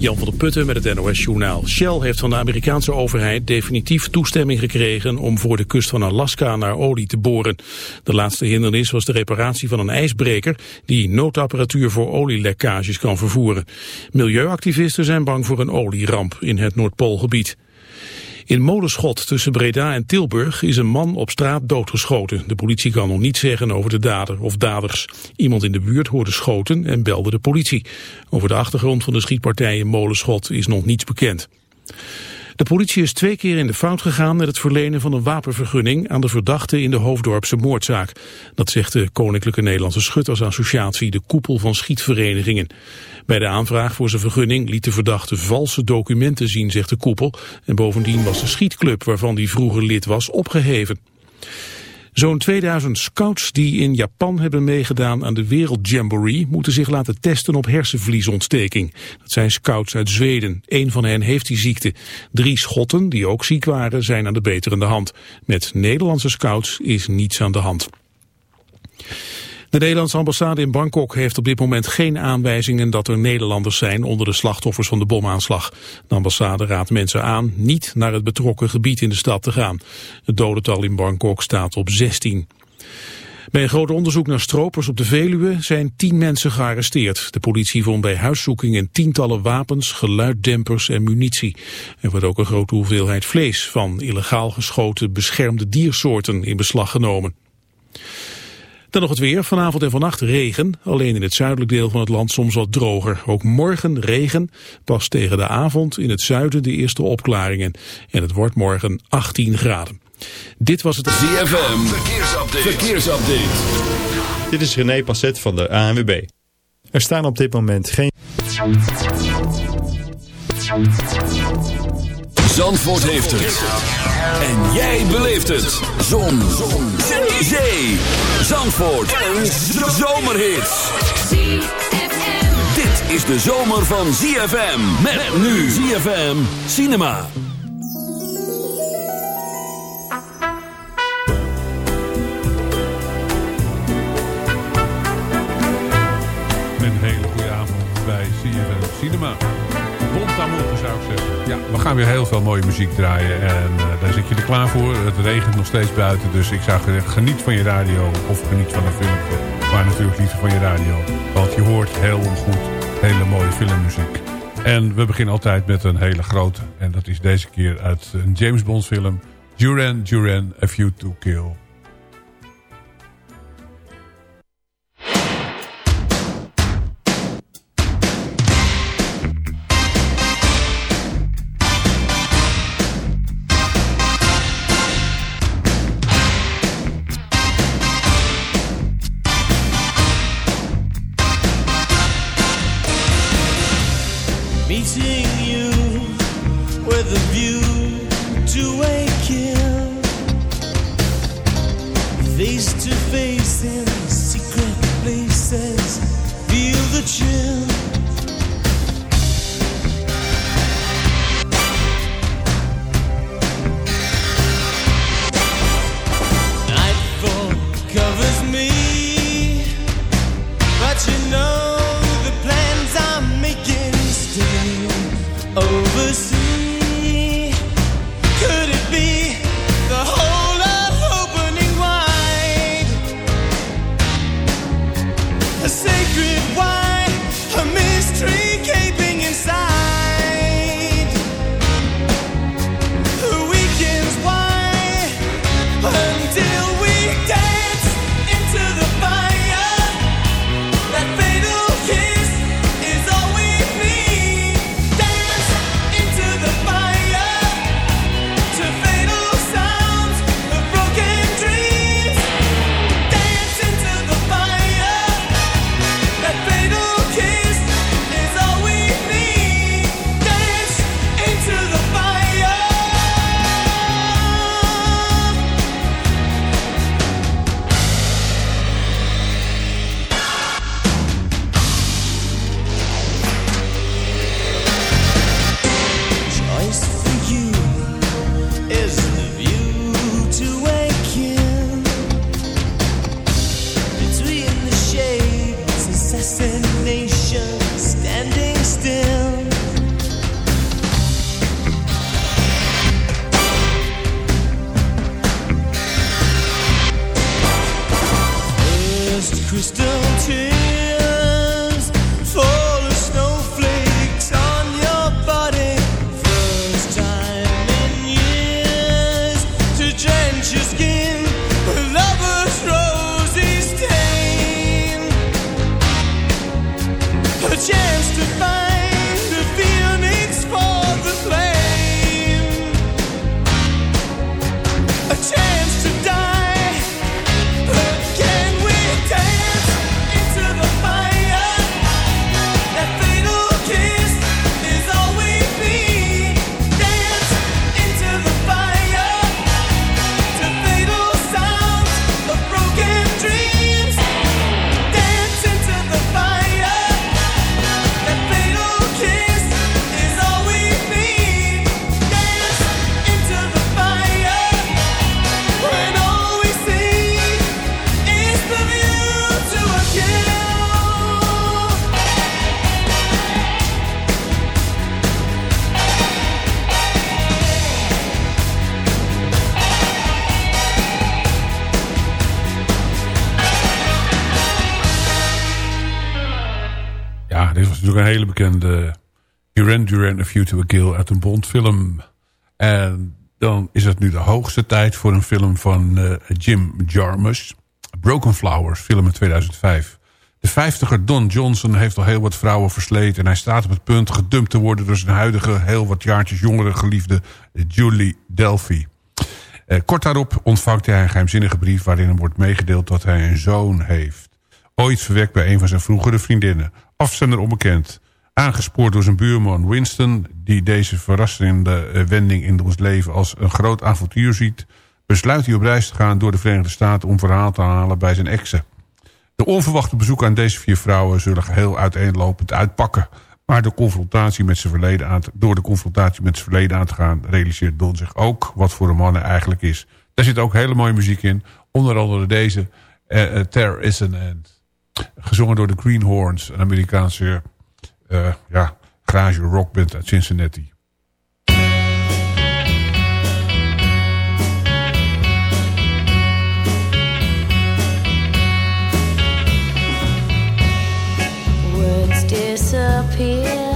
Jan van der Putten met het NOS-journaal. Shell heeft van de Amerikaanse overheid definitief toestemming gekregen om voor de kust van Alaska naar olie te boren. De laatste hindernis was de reparatie van een ijsbreker die noodapparatuur voor olielekkages kan vervoeren. Milieuactivisten zijn bang voor een olieramp in het Noordpoolgebied. In Molenschot tussen Breda en Tilburg is een man op straat doodgeschoten. De politie kan nog niets zeggen over de dader of daders. Iemand in de buurt hoorde schoten en belde de politie. Over de achtergrond van de schietpartij in Molenschot is nog niets bekend. De politie is twee keer in de fout gegaan met het verlenen van een wapenvergunning aan de verdachte in de Hoofddorpse moordzaak. Dat zegt de Koninklijke Nederlandse Schuttersassociatie, de koepel van schietverenigingen. Bij de aanvraag voor zijn vergunning liet de verdachte valse documenten zien, zegt de koepel. En bovendien was de schietclub waarvan hij vroeger lid was opgeheven. Zo'n 2000 scouts die in Japan hebben meegedaan aan de Wereldjamboree moeten zich laten testen op hersenvliesontsteking. Dat zijn scouts uit Zweden. Eén van hen heeft die ziekte. Drie Schotten, die ook ziek waren, zijn aan de beterende hand. Met Nederlandse scouts is niets aan de hand. De Nederlandse ambassade in Bangkok heeft op dit moment geen aanwijzingen dat er Nederlanders zijn onder de slachtoffers van de bomaanslag. De ambassade raadt mensen aan niet naar het betrokken gebied in de stad te gaan. Het dodental in Bangkok staat op 16. Bij een groot onderzoek naar stropers op de Veluwe zijn tien mensen gearresteerd. De politie vond bij huiszoekingen tientallen wapens, geluiddempers en munitie. Er wordt ook een grote hoeveelheid vlees van illegaal geschoten beschermde diersoorten in beslag genomen. Dan nog het weer. Vanavond en vannacht regen. Alleen in het zuidelijk deel van het land soms wat droger. Ook morgen regen. Pas tegen de avond in het zuiden de eerste opklaringen. En het wordt morgen 18 graden. Dit was het... ZFM. Verkeersupdate. Verkeersupdate. Dit is René Passet van de ANWB. Er staan op dit moment geen... Zandvoort heeft het. En jij beleeft het. Zon. Zon. Zee. Zandvoort. Een zomerhit. Dit is de zomer van ZFM. Met nu ZFM Cinema. Een hele goede avond bij ZFM Cinema. Bontamoe zou ik zeggen. Ja, we gaan weer heel veel mooie muziek draaien. En uh, daar zit je er klaar voor. Het regent nog steeds buiten. Dus ik zou zeggen, geniet van je radio. Of geniet van een filmpje. Maar natuurlijk liever van je radio. Want je hoort heel goed hele mooie filmmuziek. En we beginnen altijd met een hele grote. En dat is deze keer uit een James Bond film. Duran Duran, A Few to Kill. Bekende Duran Duran A View to a Kill uit een Bondfilm. En dan is het nu de hoogste tijd voor een film van uh, Jim Jarmusch. Broken Flowers, film in 2005. De vijftiger Don Johnson heeft al heel wat vrouwen versleten... en hij staat op het punt gedumpt te worden... door zijn huidige, heel wat jaartjes jongere geliefde Julie Delphi. Eh, kort daarop ontvangt hij een geheimzinnige brief... waarin hem wordt meegedeeld dat hij een zoon heeft. Ooit verwekt bij een van zijn vroegere vriendinnen. Afzender onbekend. Aangespoord door zijn buurman Winston... die deze verrassende eh, wending in ons leven als een groot avontuur ziet... besluit hij op reis te gaan door de Verenigde Staten... om verhaal te halen bij zijn exen. De onverwachte bezoeken aan deze vier vrouwen... zullen geheel uiteenlopend uitpakken... Maar de confrontatie met zijn verleden aan door de confrontatie met zijn verleden aan te gaan... realiseert Don zich ook wat voor een man hij eigenlijk is. Daar zit ook hele mooie muziek in. Onder andere deze, uh, is an End. Gezongen door de Greenhorns, een Amerikaanse uh, ja, garage rockband uit Cincinnati. Words disappear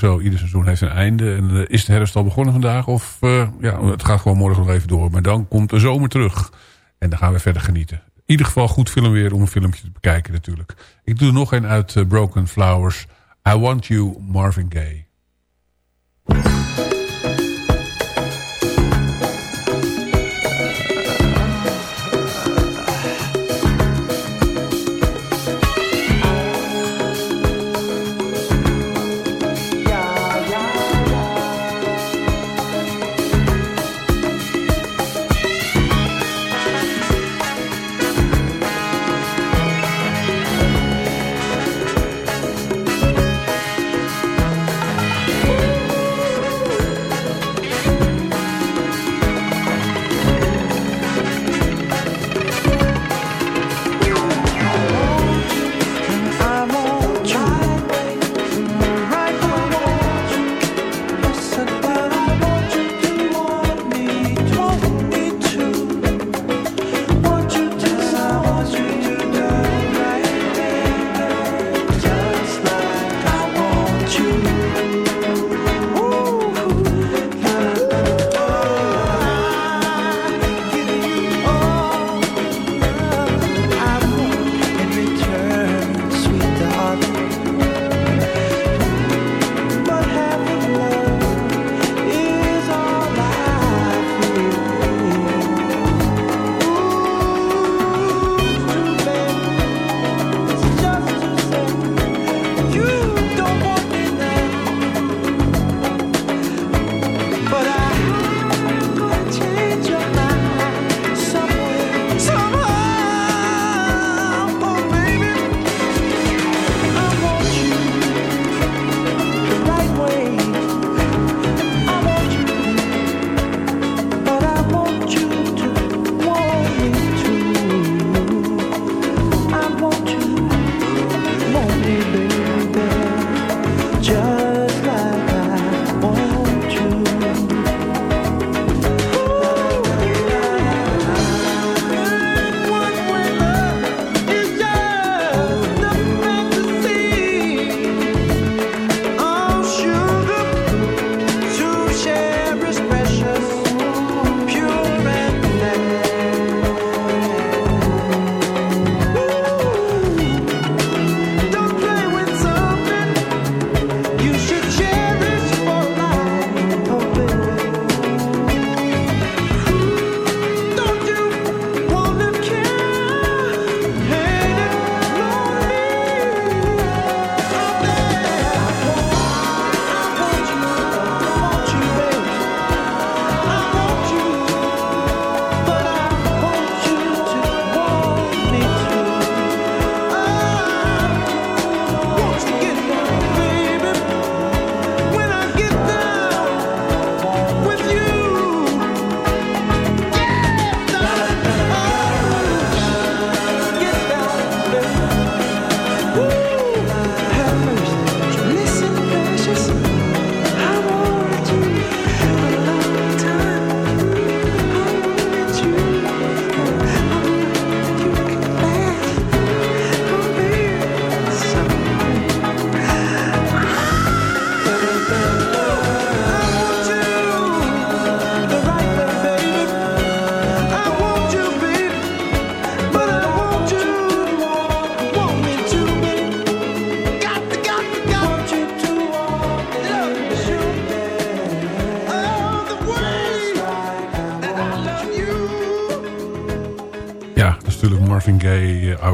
zo. Ieder seizoen heeft een einde. En uh, is de herfst al begonnen vandaag? Of uh, ja, het gaat gewoon morgen nog even door. Maar dan komt de zomer terug. En dan gaan we verder genieten. In ieder geval goed film weer om een filmpje te bekijken natuurlijk. Ik doe nog een uit uh, Broken Flowers. I Want You, Marvin Gaye.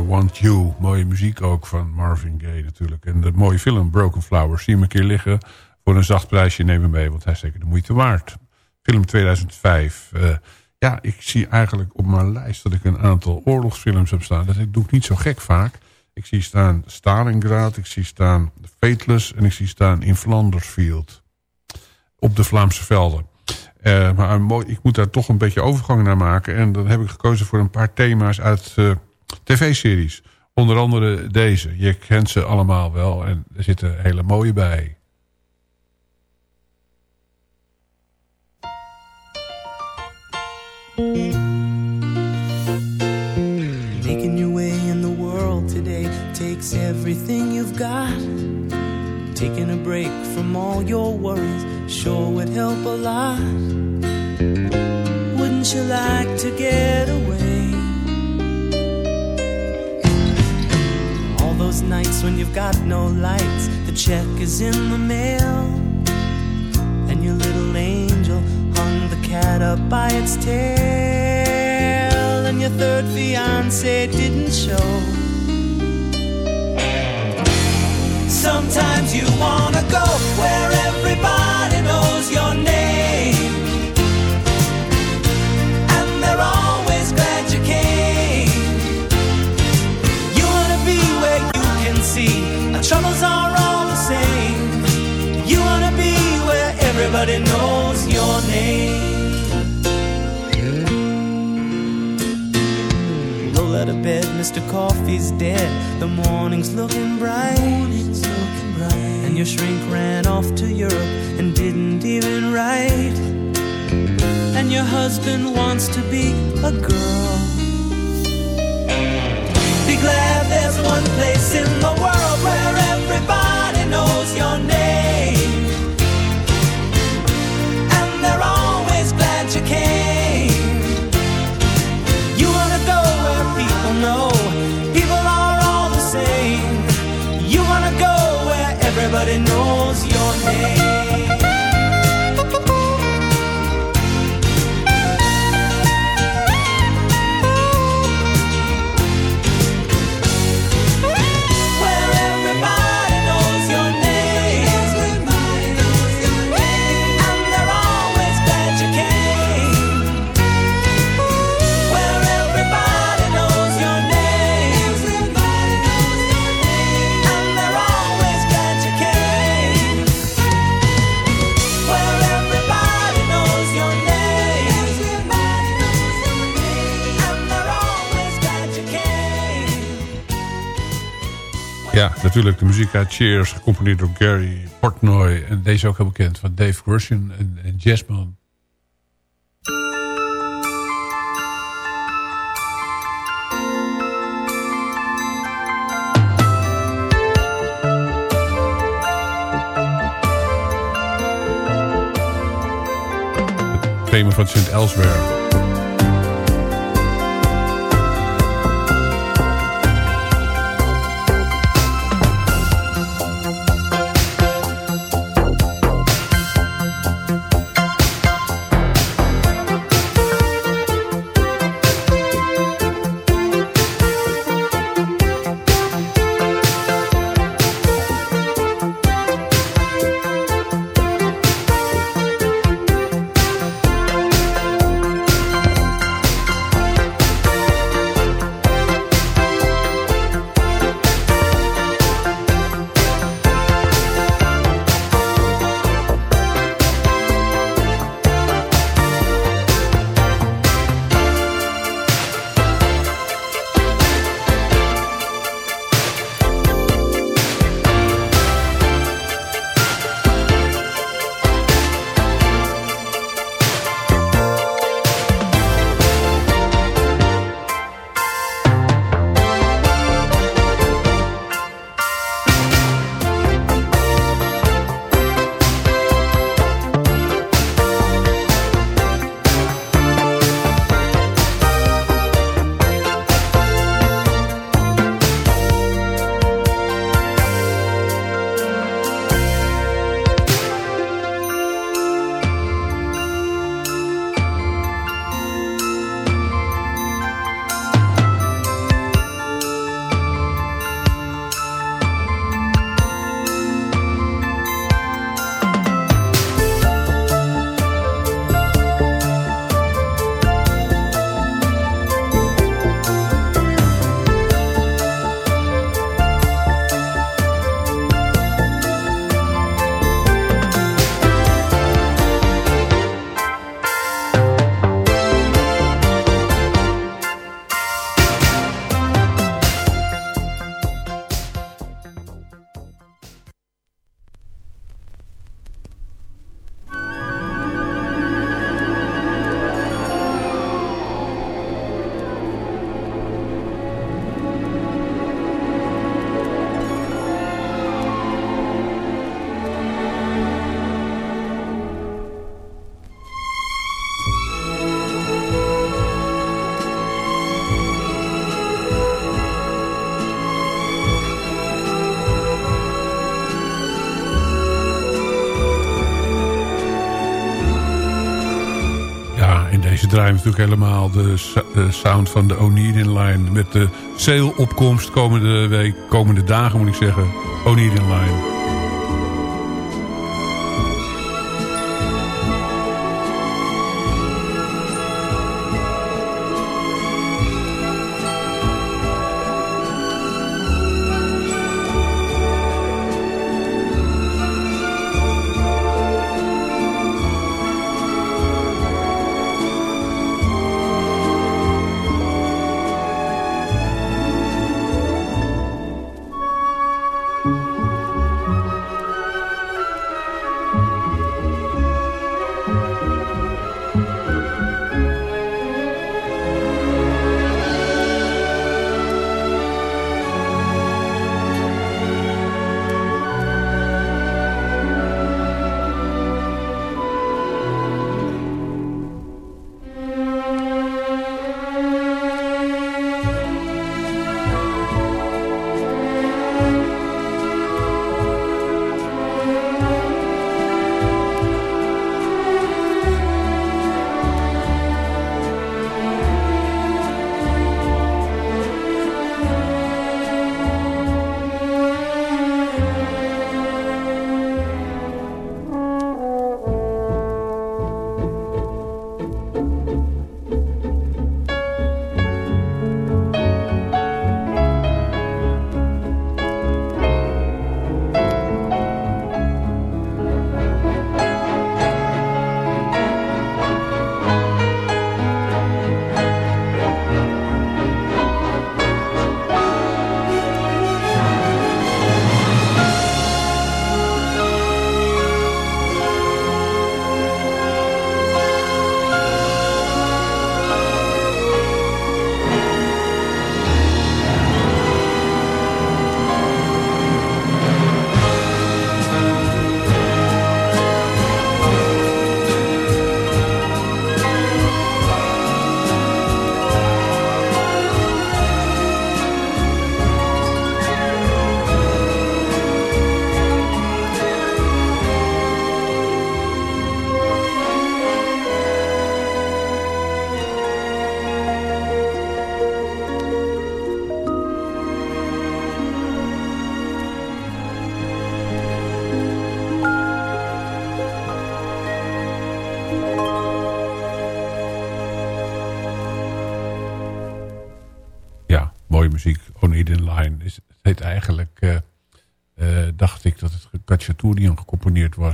Want You. Mooie muziek ook van Marvin Gaye natuurlijk. En de mooie film Broken Flowers. Zie hem een keer liggen. Voor een zacht prijsje neem hem mee. Want hij is zeker de moeite waard. Film 2005. Uh, ja, ik zie eigenlijk op mijn lijst dat ik een aantal oorlogsfilms heb staan. Dat doe ik niet zo gek vaak. Ik zie staan Stalingrad, ik zie staan Fateless en ik zie staan In Flandersfield. Op de Vlaamse velden. Uh, maar ik moet daar toch een beetje overgang naar maken. En dan heb ik gekozen voor een paar thema's uit uh, tv-series. Onder andere deze. Je kent ze allemaal wel en er zitten hele mooie bij. Making your way in the world today. everything you've got. Taking a break from all your worries sure would help a lot. Wouldn't you like to get away? Those nights when you've got no lights, the check is in the mail, and your little angel hung the cat up by its tail, and your third fiance didn't show. Sometimes you wanna go where everybody knows your name. Roll out of bed, Mr. Coffee's dead. The morning's looking bright. And your shrink ran off to Europe and didn't even write. And your husband wants to be a girl. Be glad there's one natuurlijk de muziek uit Cheers, gecomponeerd door Gary Portnoy. En deze ook heel bekend van Dave Grusin en, Jazzman. Het thema van St. Elsewhere. Draaien natuurlijk helemaal de, sound van de O'Neill Line. Met de sale-opkomst komende week, komende dagen moet ik zeggen. O'Neill Line.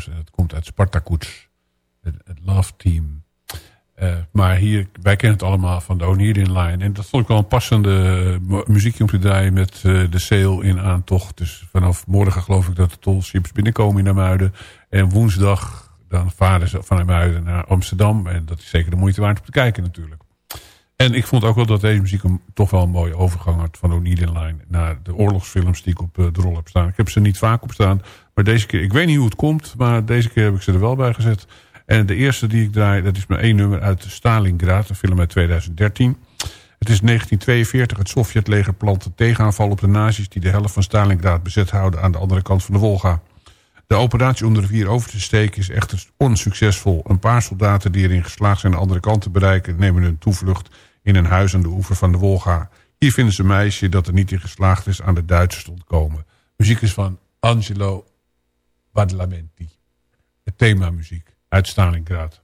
Was. En het komt uit Spartakuts, het, het Love Team. Uh, maar hier, wij kennen het allemaal van de Onirian Line. En dat vond ik wel een passende muziekje om te draaien met uh, de sale in aantocht. Dus vanaf morgen geloof ik dat de tolships binnenkomen in Amuiden. En woensdag dan varen ze van Amuiden naar Amsterdam. En dat is zeker de moeite waard om te kijken natuurlijk. En ik vond ook wel dat deze muziek een, toch wel een mooie overgang had van O'Neill Line naar de oorlogsfilms die ik op uh, de rol heb staan. Ik heb ze niet vaak op staan, maar deze keer, ik weet niet hoe het komt, maar deze keer heb ik ze er wel bij gezet. En de eerste die ik draai, dat is maar één nummer uit Stalingrad, een film uit 2013. Het is 1942, het Sovjetleger plant een tegenaanval op de nazi's die de helft van Stalingrad bezet houden aan de andere kant van de Wolga. De operatie om de rivier over te steken is echter onsuccesvol. Een paar soldaten die erin geslaagd zijn de andere kant te bereiken nemen hun toevlucht in een huis aan de oever van de Wolga. Hier vinden ze een meisje dat er niet in geslaagd is aan de Duitsers te ontkomen. Muziek is van Angelo Badalamenti. Het thema muziek uit Stalingrad.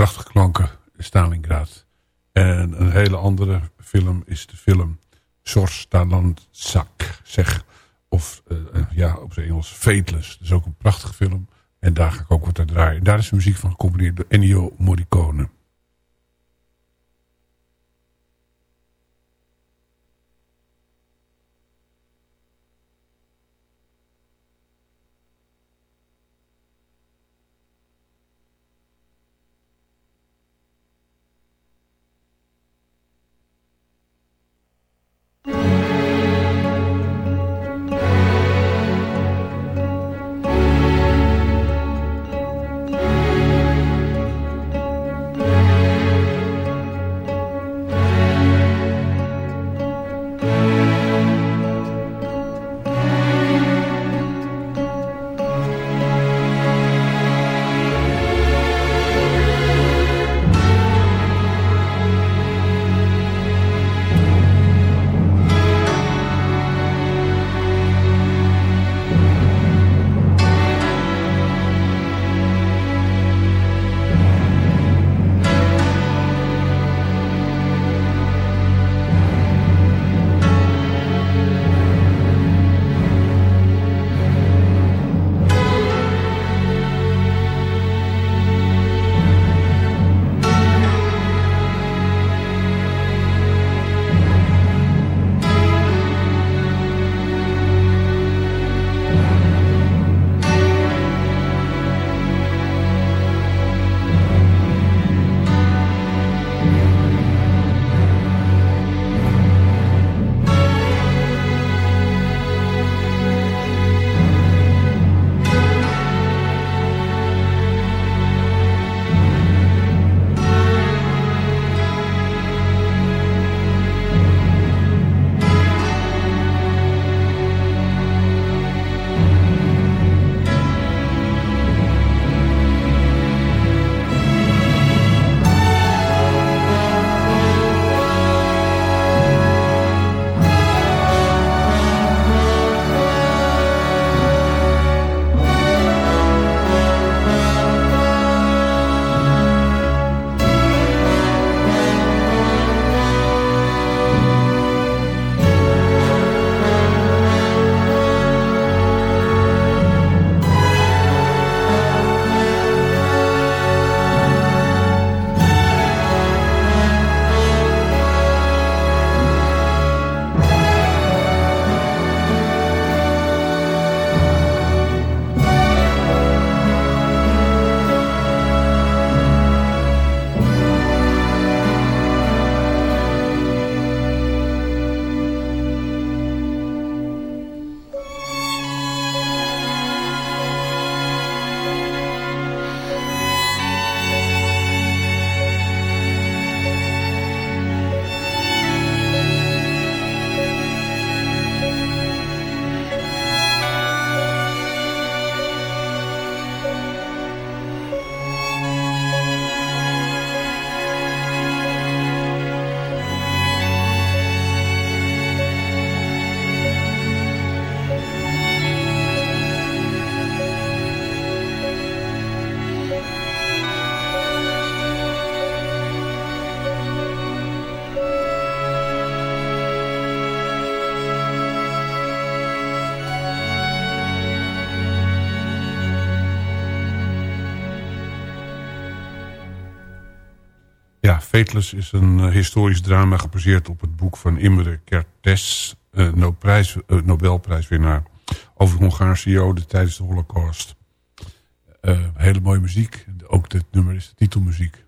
Prachtige klanken, Stalingrad. En een hele andere film is de film Sorstalanzak, zeg. Of eh, eh, ja, op zijn Engels Fateless. Dat is ook een prachtige film. En daar ga ik ook wat aan draaien. Daar is de muziek van gecomponeerd door Ennio Morricone. Fateless is een uh, historisch drama gebaseerd op het boek van Imre Kertész, prijs, uh, Nobelprijswinnaar over Hongaarse Joden tijdens de Holocaust. hele mooie muziek. Ook dit nummer is de titelmuziek.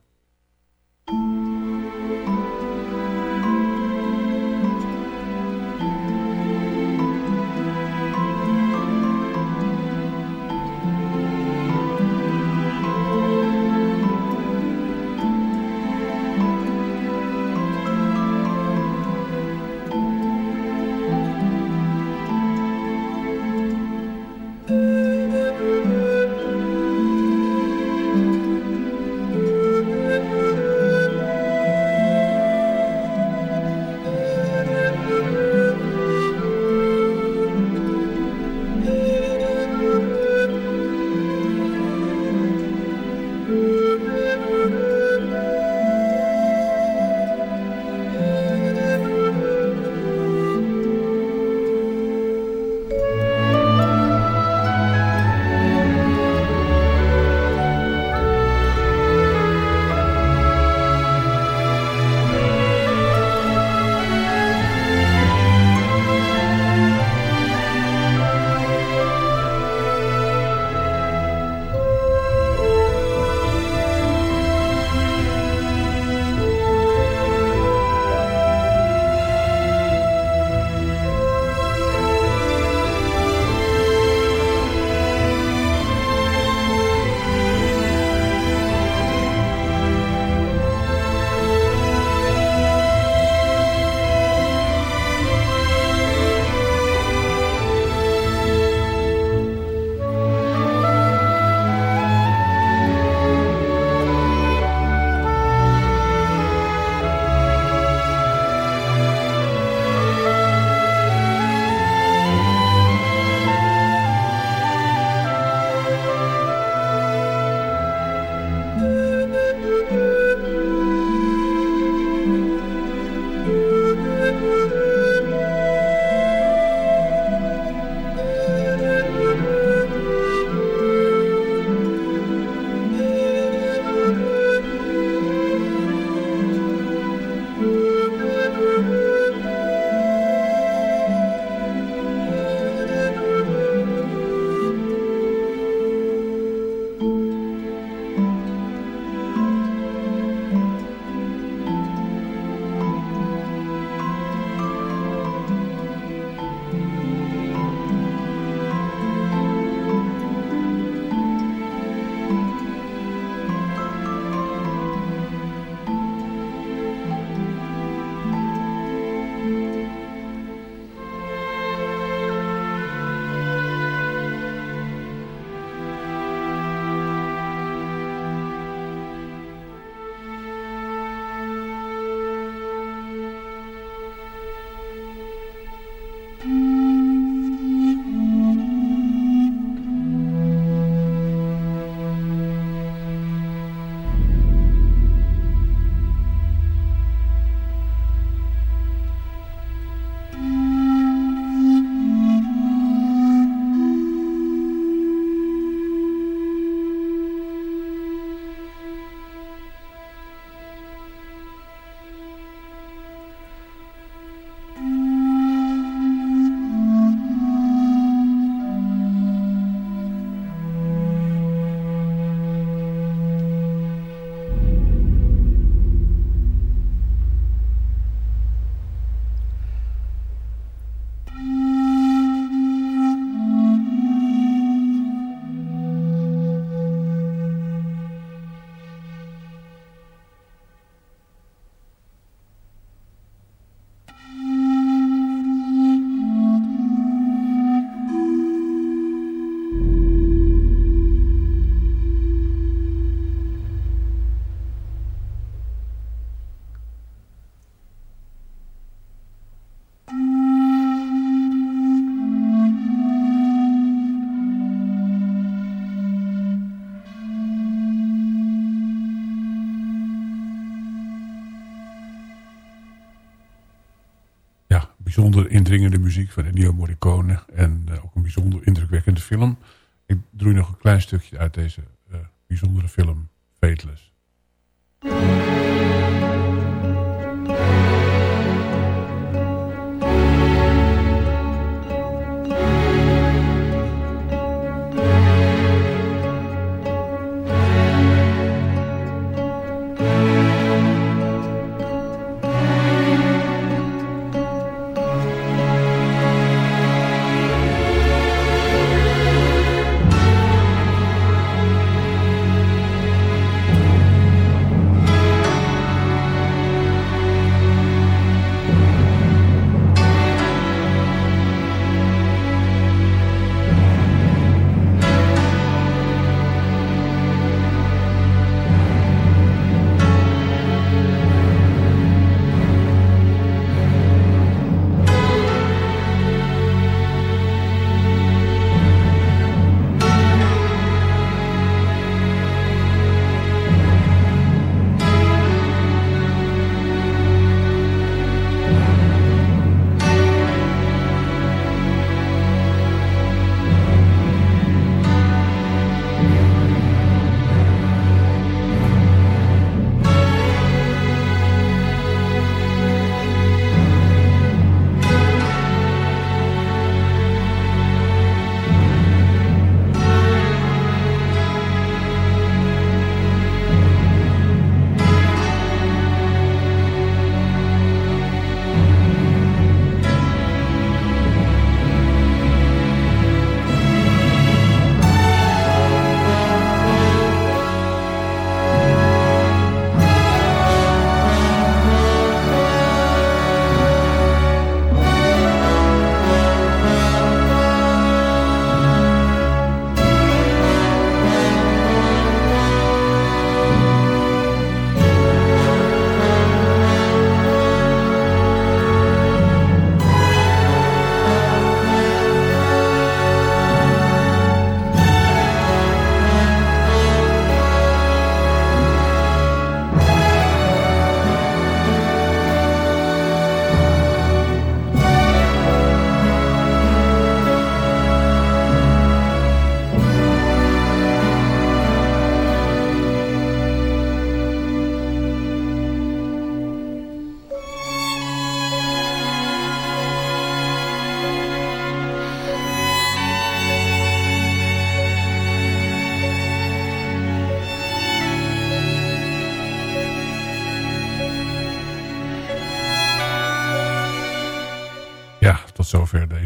Indringende muziek van Ennio Morricone. En eh, ook een bijzonder indrukwekkende film. Ik doe nog een klein stukje uit deze uh, bijzondere film, Fateless.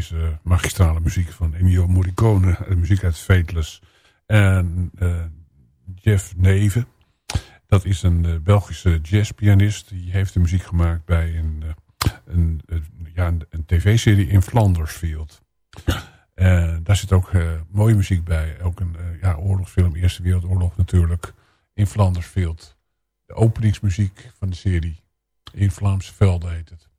Deze magistrale muziek van Ennio Morricone. Muziek uit Fateless. En uh, Jeff Neven. Dat is een uh, Belgische jazzpianist. Die heeft de muziek gemaakt bij een, een, ja, een, een tv-serie in Flandersfield. En daar zit ook mooie muziek bij. Ook een ja, oorlogsfilm, Eerste Wereldoorlog natuurlijk. In Flandersfield. De openingsmuziek van de serie. In Vlaamse velden heet het.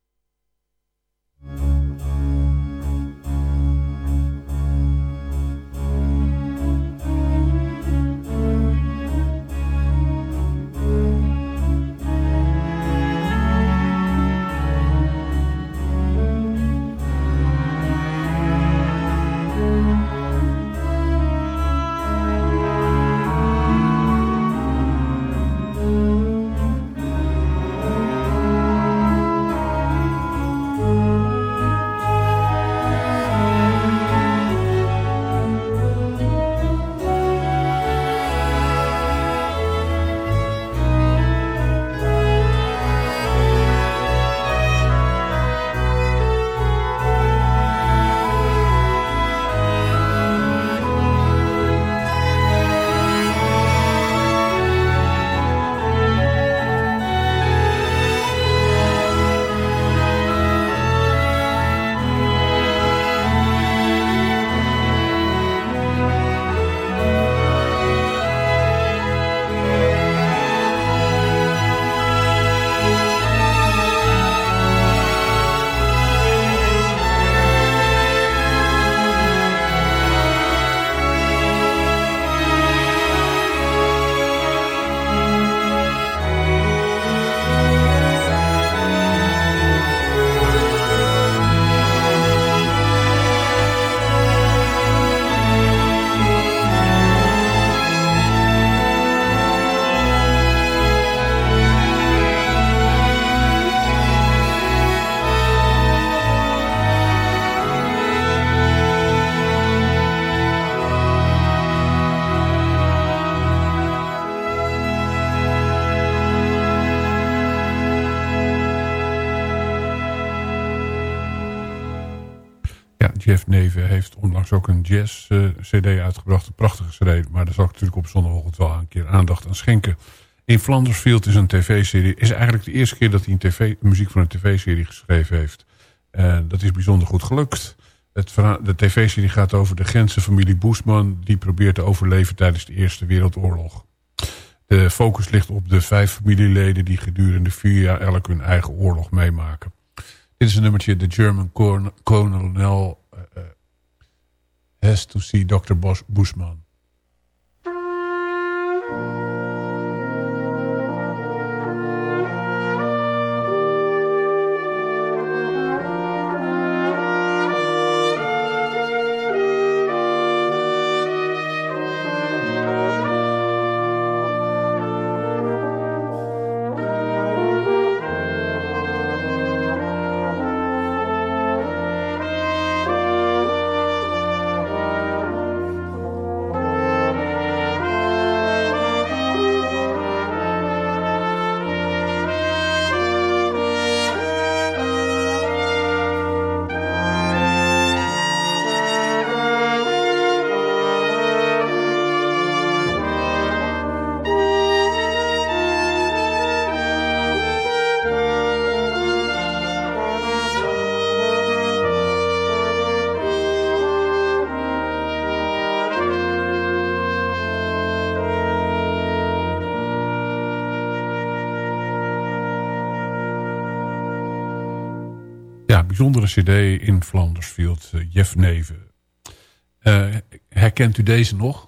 Onlangs ook een jazz-cd uitgebracht. Een prachtige cd, maar daar zal ik natuurlijk op zondagochtend wel een keer aandacht aan schenken. In Flandersfield is een tv-serie. is eigenlijk de eerste keer dat hij een TV, muziek voor een tv-serie geschreven heeft. En dat is bijzonder goed gelukt. Het, de tv-serie gaat over de Gentse familie Boesman... die probeert te overleven tijdens de Eerste Wereldoorlog. De focus ligt op de vijf familieleden... die gedurende vier jaar elk hun eigen oorlog meemaken. Dit is een nummertje, The German Colonel has to see Dr. Boesman. Bijzondere cd in Flandersfield, uh, Jeff Neven. Uh, herkent u deze nog?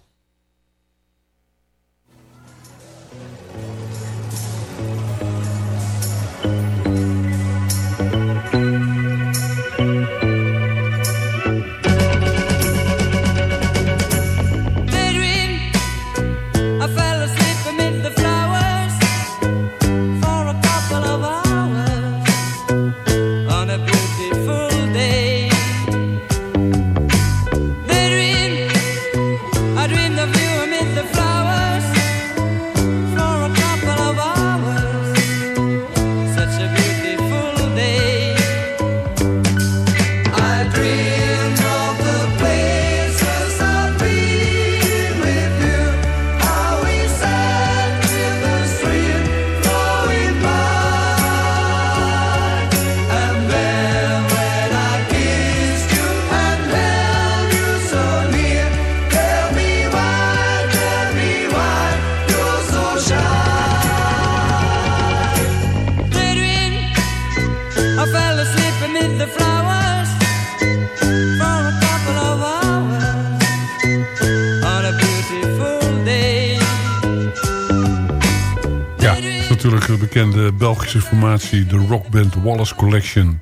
Belgische formatie, de rockband Wallace Collection.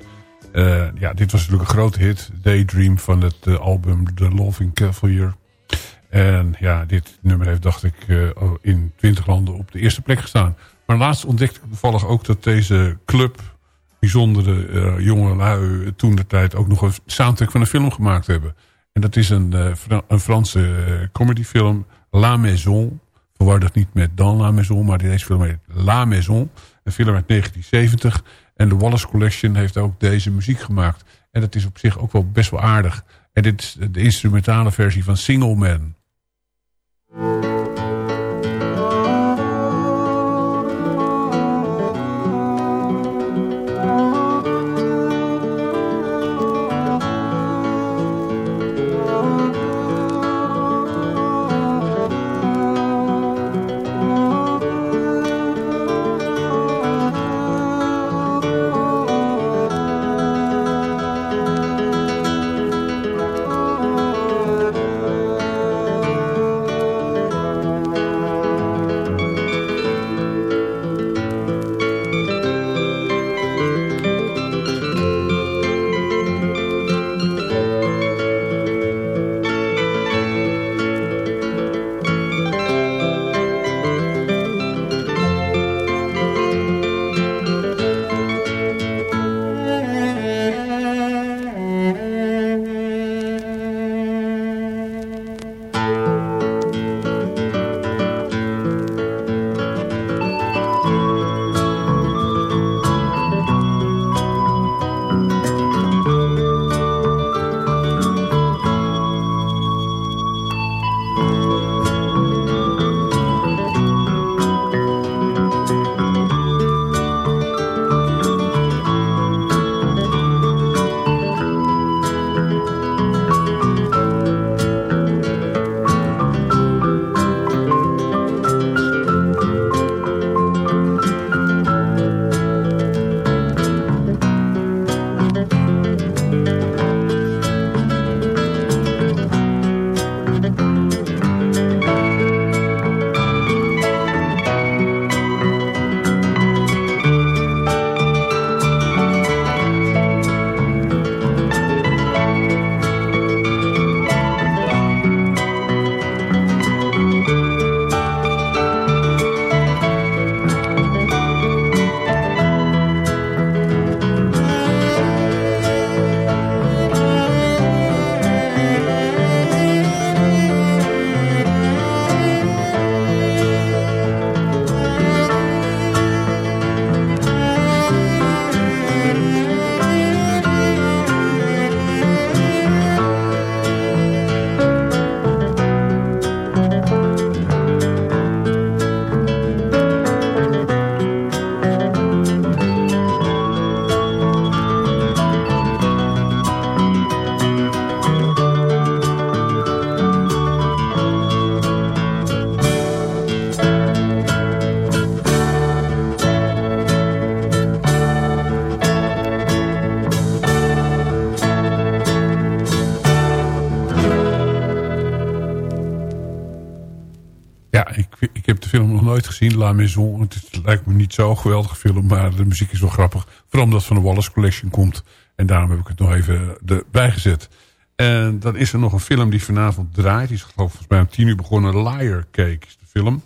Uh, ja, dit was natuurlijk een grote hit. Daydream van het uh, album The Loving Cavalier. En ja, dit nummer heeft, dacht ik, uh, in twintig landen op de eerste plek gestaan. Maar laatst ontdekte ik toevallig ook dat deze club... bijzondere jonge lui toen de tijd ook nog een soundtrack van een film gemaakt hebben. En dat is een, een Franse comedyfilm, La Maison... Verwar dat niet met Dans la Maison, maar deze film heet La Maison. Een film uit 1970. En de Wallace Collection heeft ook deze muziek gemaakt. En dat is op zich ook wel best wel aardig. En dit is de instrumentale versie van Single Man. Gezien, La Maison. Het, lijkt me niet zo'n geweldige film, maar de muziek is wel grappig. Vooral omdat het van de Wallace Collection komt. En daarom heb ik het nog even erbij gezet. En dan is er nog een film die vanavond draait. Die is geloof ik volgens mij om tien uur begonnen. Liar Cake is de film.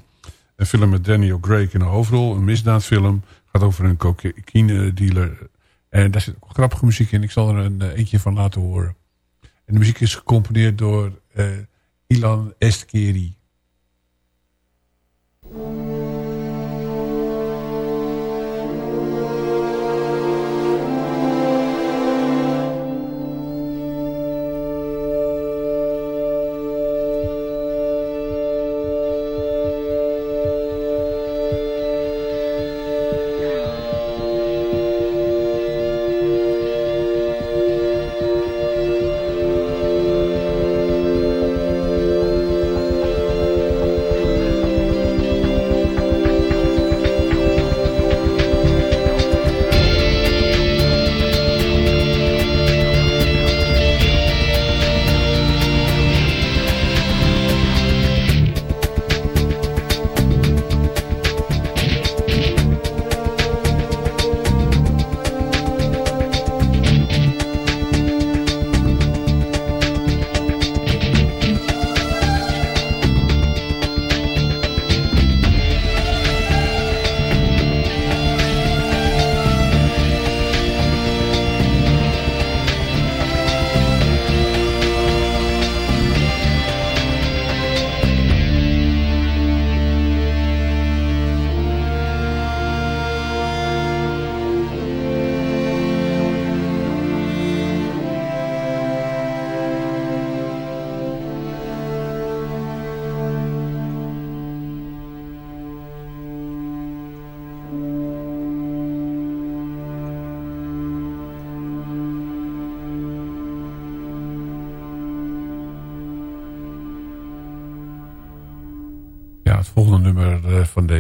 Een film met Daniel Craig in de hoofdrol. Een misdaadfilm. Gaat over een cocaïne dealer. En daar zit ook grappige muziek in. Ik zal er een eh, eentje van laten horen. En de muziek is gecomponeerd door eh, Ilan Estkeri. Ja,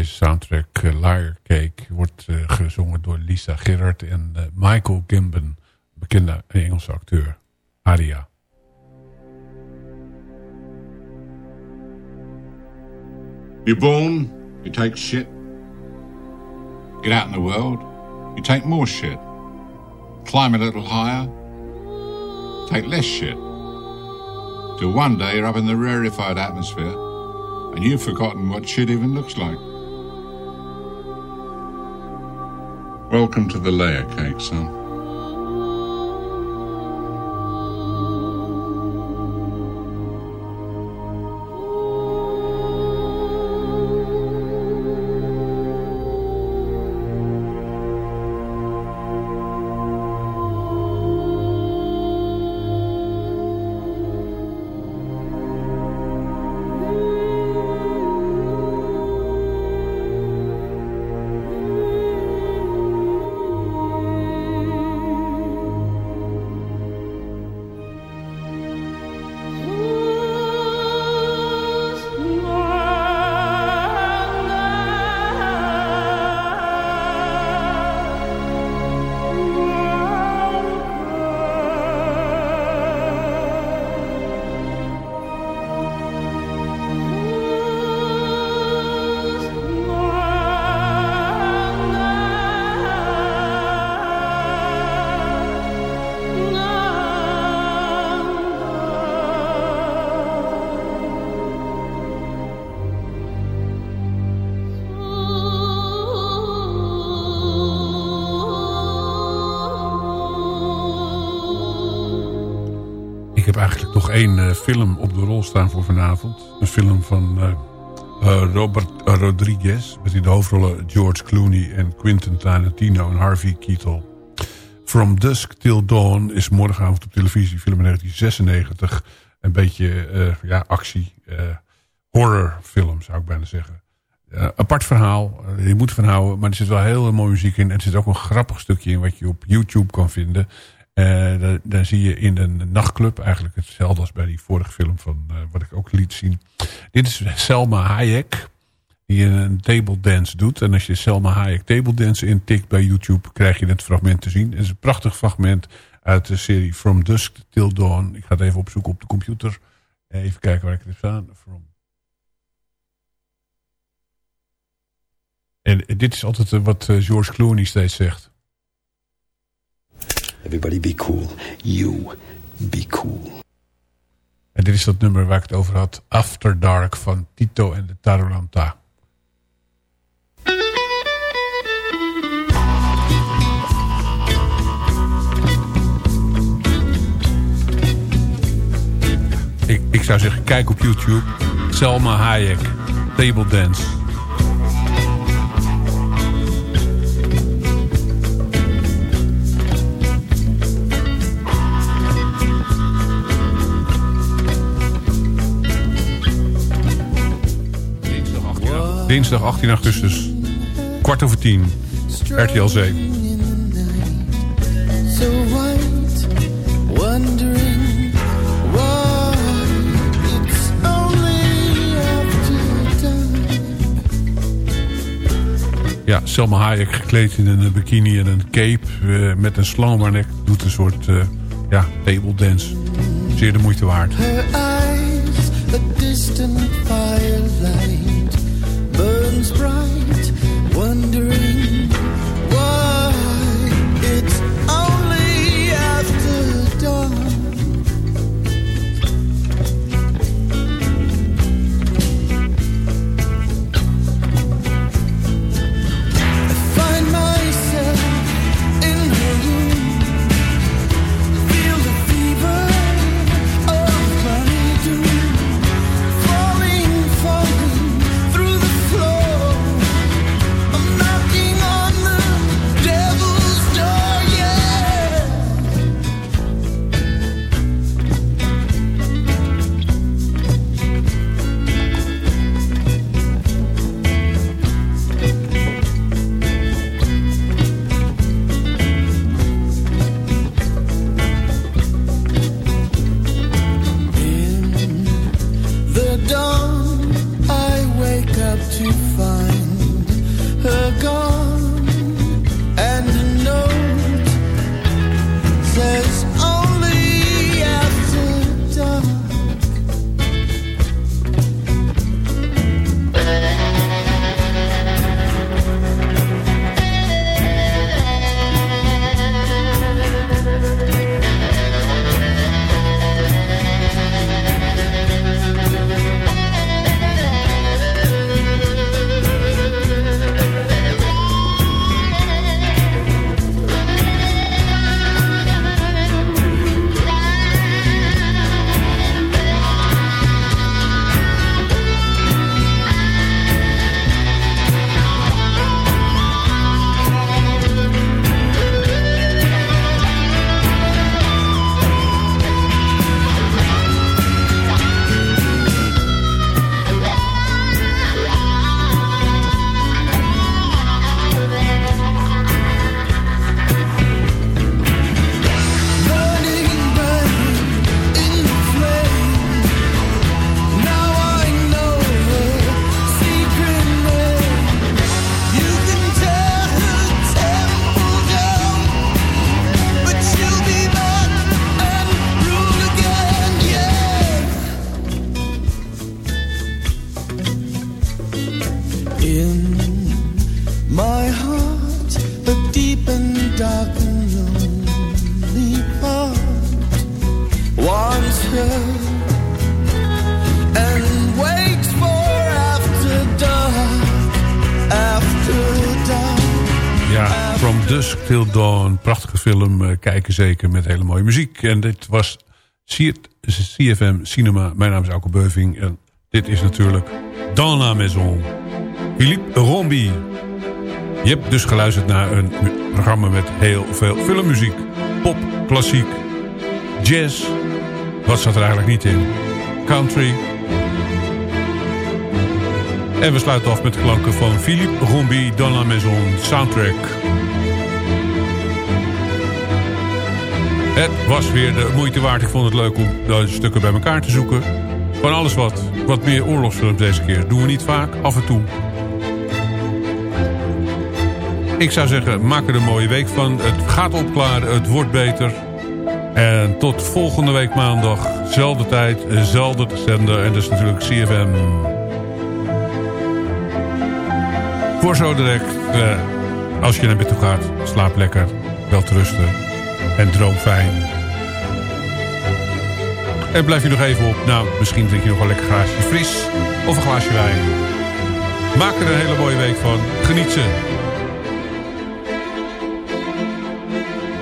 deze soundtrack, eh, Liar Cake, wordt eh, gezongen door Lisa Gerrard en eh, Michael Gambon, bekende Engelse acteur. Aria. You're born, you take shit. Get out in the world, you take more shit. Climb a little higher, take less shit. Till one day you're up in the rarefied atmosphere and you've forgotten what shit even looks like. Welcome to the layer cake, son. Één eh, film op de rol staan voor vanavond. Een film van eh, eh, Robert Rodriguez. Met in de hoofdrollen George Clooney en Quentin Tarantino en Harvey Keitel. From Dusk Till Dawn is morgenavond op televisie. Film in 1996. Een beetje ja, actie. horrorfilm zou ik bijna zeggen. Eh, apart verhaal. je moet ervan houden. Maar er zit wel heel mooie muziek in. En er zit ook een grappig stukje in wat je op YouTube kan vinden. Eh, daar, zie je in een nachtclub eigenlijk hetzelfde als bij die vorige film van eh, wat ik ook liet zien. Dit is Selma Hayek die een table dance doet. En als je Selma Hayek table dance intikt bij YouTube krijg je het fragment te zien. Het is een prachtig fragment uit de serie From Dusk Till Dawn. Ik ga het even opzoeken op de computer. Even kijken waar ik het heb staan. From En dit is altijd eh, wat George Clooney steeds zegt. Everybody be cool. You be cool. En dit is dat nummer waar ik het over had. After Dark van Tito en de Tarulanta. Ik, ik zou zeggen, kijk op YouTube. Selma Hayek, Table Dance. Dinsdag 18 augustus, kwart over tien, RTL 7. So white, wondering why it's only after dark. Ja, Selma Hayek gekleed in een bikini en een cape eh, met een slangenbaarnek. Doet een soort eh, ja, table dance. Zeer de moeite waard. Her eyes, a distant firelight wondering In my heart, a deep and dark and lonely part wants her and waits for after dark, after dark. Ja, From Dusk Till Dawn. Prachtige film. eh, kijken zeker met hele mooie muziek. En dit was CFM Cinema. Mijn naam is Auke Beuving. En dit is natuurlijk Dans la Maison. Philippe Rombi. Je hebt dus geluisterd naar een programma met heel veel filmmuziek. Pop, klassiek, jazz. Wat zat er eigenlijk niet in? Country. En we sluiten af met klanken van Philippe Rombi Dans la Maison soundtrack. Het was weer de moeite waard. Ik vond het leuk om de stukken bij elkaar te zoeken. Van alles wat. Wat meer oorlogsfilms deze keer. Doen we niet vaak, af en toe. Ik zou zeggen, maak er een mooie week van. Het gaat opklaren, het wordt beter. En tot volgende week maandag. Zelfde tijd, zelfde zender. En dus natuurlijk CFM. Voor zo direct, eh, als je naar bed toe gaat, slaap lekker, wel rusten en droom fijn. En blijf je nog even op. Nou, misschien drink je nog een lekker glaasje fris of een glaasje wijn. Maak er een hele mooie week van. Geniet ze.